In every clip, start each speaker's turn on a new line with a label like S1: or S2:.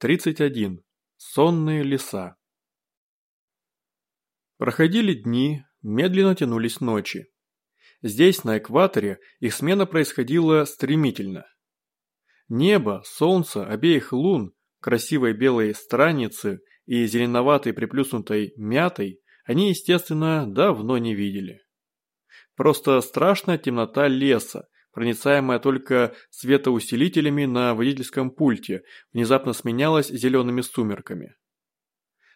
S1: 31. Сонные леса. Проходили дни, медленно тянулись ночи. Здесь, на экваторе, их смена происходила стремительно. Небо, солнце, обеих лун, красивой белой страницы и зеленоватой приплюснутой мятой они, естественно, давно не видели. Просто страшная темнота леса, проницаемая только светоусилителями на водительском пульте, внезапно сменялась зелеными сумерками.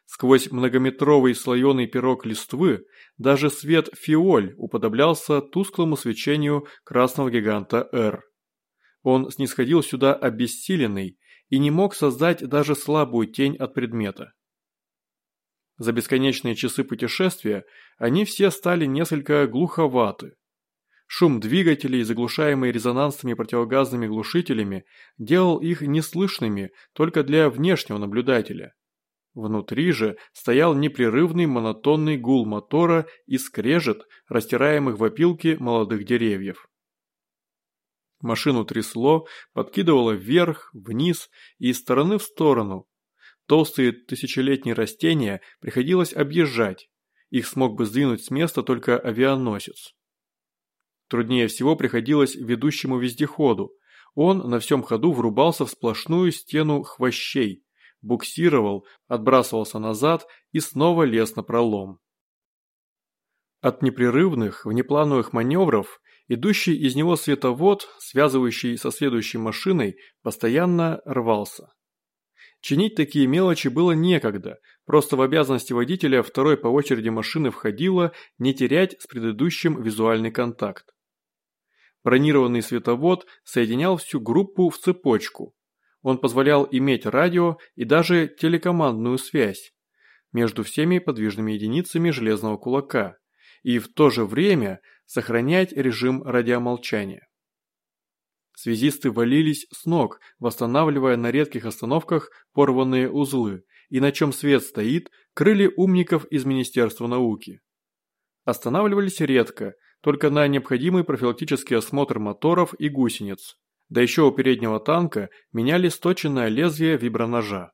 S1: Сквозь многометровый слоеный пирог листвы даже свет фиоль уподоблялся тусклому свечению красного гиганта Р. Он снисходил сюда обессиленный и не мог создать даже слабую тень от предмета. За бесконечные часы путешествия они все стали несколько глуховаты. Шум двигателей, заглушаемый резонансными противогазными глушителями, делал их неслышными только для внешнего наблюдателя. Внутри же стоял непрерывный монотонный гул мотора и скрежет растираемых в опилке молодых деревьев. Машину трясло, подкидывало вверх, вниз и из стороны в сторону. Толстые тысячелетние растения приходилось объезжать. Их смог бы сдвинуть с места только авианосец. Труднее всего приходилось ведущему вездеходу. Он на всем ходу врубался в сплошную стену хвощей, буксировал, отбрасывался назад и снова лез на пролом. От непрерывных, внеплановых маневров идущий из него световод, связывающий со следующей машиной, постоянно рвался. Чинить такие мелочи было некогда, просто в обязанности водителя второй по очереди машины входило не терять с предыдущим визуальный контакт. Бронированный световод соединял всю группу в цепочку. Он позволял иметь радио и даже телекомандную связь между всеми подвижными единицами железного кулака и в то же время сохранять режим радиомолчания. Связисты валились с ног, восстанавливая на редких остановках порванные узлы, и на чем свет стоит, крыли умников из Министерства науки. Останавливались редко, только на необходимый профилактический осмотр моторов и гусениц. Да еще у переднего танка меняли сточенное лезвие виброножа.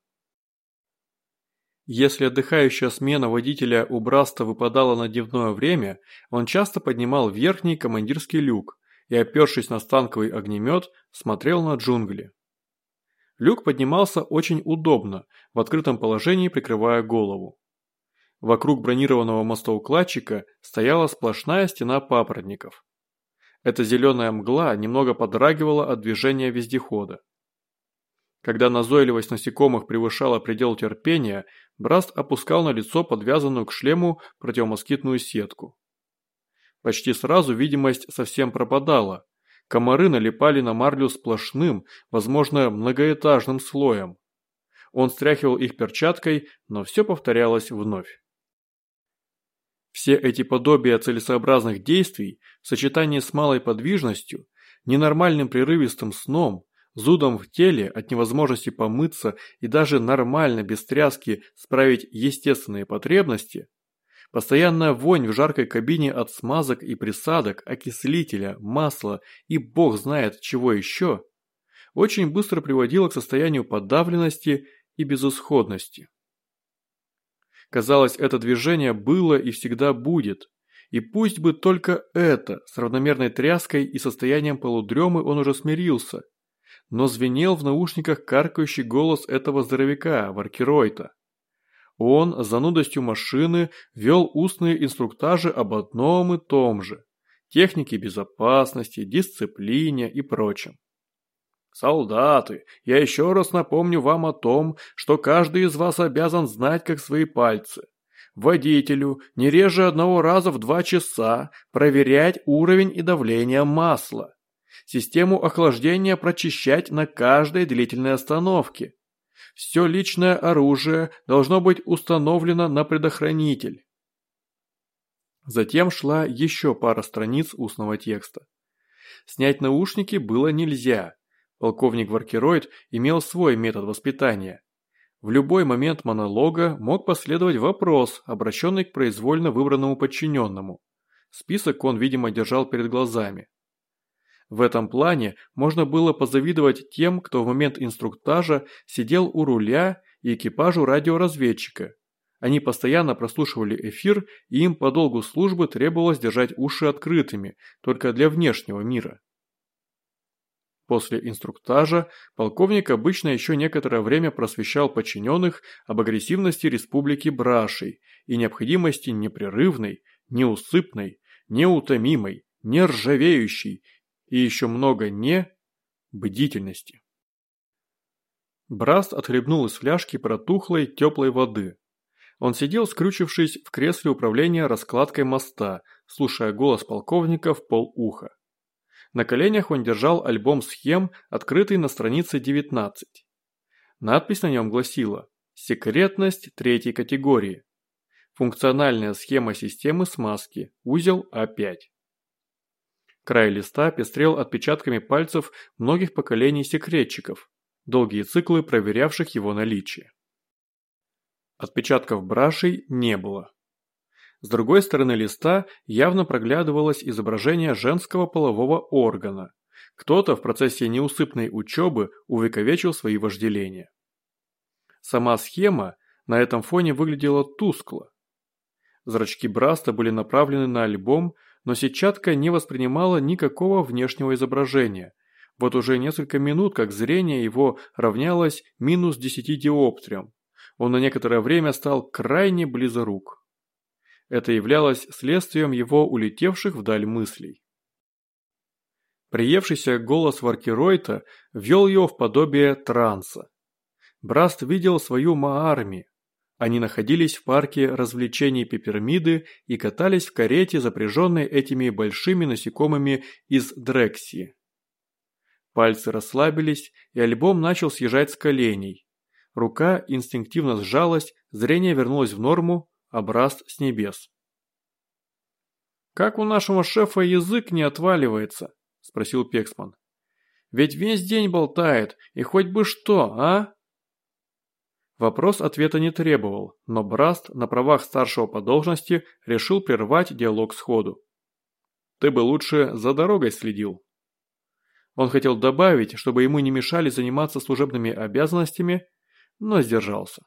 S1: Если отдыхающая смена водителя у Браста выпадала на дневное время, он часто поднимал верхний командирский люк и, опершись на станковый огнемет, смотрел на джунгли. Люк поднимался очень удобно, в открытом положении прикрывая голову. Вокруг бронированного мостоукладчика стояла сплошная стена папоротников. Эта зеленая мгла немного подрагивала от движения вездехода. Когда назойливость насекомых превышала предел терпения, Браст опускал на лицо подвязанную к шлему противомоскитную сетку. Почти сразу видимость совсем пропадала. Комары налипали на марлю сплошным, возможно, многоэтажным слоем. Он стряхивал их перчаткой, но все повторялось вновь. Все эти подобия целесообразных действий в сочетании с малой подвижностью, ненормальным прерывистым сном, зудом в теле от невозможности помыться и даже нормально без тряски справить естественные потребности, постоянная вонь в жаркой кабине от смазок и присадок, окислителя, масла и бог знает чего еще, очень быстро приводила к состоянию подавленности и безысходности. Казалось, это движение было и всегда будет. И пусть бы только это, с равномерной тряской и состоянием полудремы он уже смирился. Но звенел в наушниках каркающий голос этого здоровяка, Варкеройта. Он, занудостью машины, вел устные инструктажи об одном и том же. Технике безопасности, дисциплине и прочем. «Солдаты, я еще раз напомню вам о том, что каждый из вас обязан знать, как свои пальцы. Водителю не реже одного раза в два часа проверять уровень и давление масла. Систему охлаждения прочищать на каждой длительной остановке. Все личное оружие должно быть установлено на предохранитель». Затем шла еще пара страниц устного текста. Снять наушники было нельзя – Полковник Варкероид имел свой метод воспитания. В любой момент монолога мог последовать вопрос, обращенный к произвольно выбранному подчиненному. Список он, видимо, держал перед глазами. В этом плане можно было позавидовать тем, кто в момент инструктажа сидел у руля и экипажу радиоразведчика. Они постоянно прослушивали эфир, и им по долгу службы требовалось держать уши открытыми, только для внешнего мира. После инструктажа полковник обычно еще некоторое время просвещал подчиненных об агрессивности республики Брашей и необходимости непрерывной, неусыпной, неутомимой, нержавеющей и еще много «не» бдительности. Браст отхлебнул из фляжки протухлой теплой воды. Он сидел, скрючившись в кресле управления раскладкой моста, слушая голос полковника в полуха. На коленях он держал альбом схем, открытый на странице 19. Надпись на нем гласила «Секретность третьей категории». Функциональная схема системы смазки, узел А5. Край листа пестрел отпечатками пальцев многих поколений секретчиков, долгие циклы проверявших его наличие. Отпечатков брашей не было. С другой стороны листа явно проглядывалось изображение женского полового органа. Кто-то в процессе неусыпной учебы увековечил свои вожделения. Сама схема на этом фоне выглядела тускло. Зрачки Браста были направлены на альбом, но сетчатка не воспринимала никакого внешнего изображения. Вот уже несколько минут, как зрение его равнялось минус 10 диоптриям. Он на некоторое время стал крайне близорук. Это являлось следствием его улетевших вдаль мыслей. Приевшийся голос Варкеройта ввел его в подобие транса. Браст видел свою Маарми, они находились в парке развлечений Пепермиды и катались в карете, запряженной этими большими насекомыми из Дрексии. Пальцы расслабились, и альбом начал съезжать с коленей. Рука инстинктивно сжалась, зрение вернулось в норму, обраст с небес. «Как у нашего шефа язык не отваливается?» – спросил Пексман. «Ведь весь день болтает, и хоть бы что, а?» Вопрос ответа не требовал, но Браст на правах старшего по должности решил прервать диалог сходу. «Ты бы лучше за дорогой следил». Он хотел добавить, чтобы ему не мешали заниматься служебными обязанностями, но сдержался.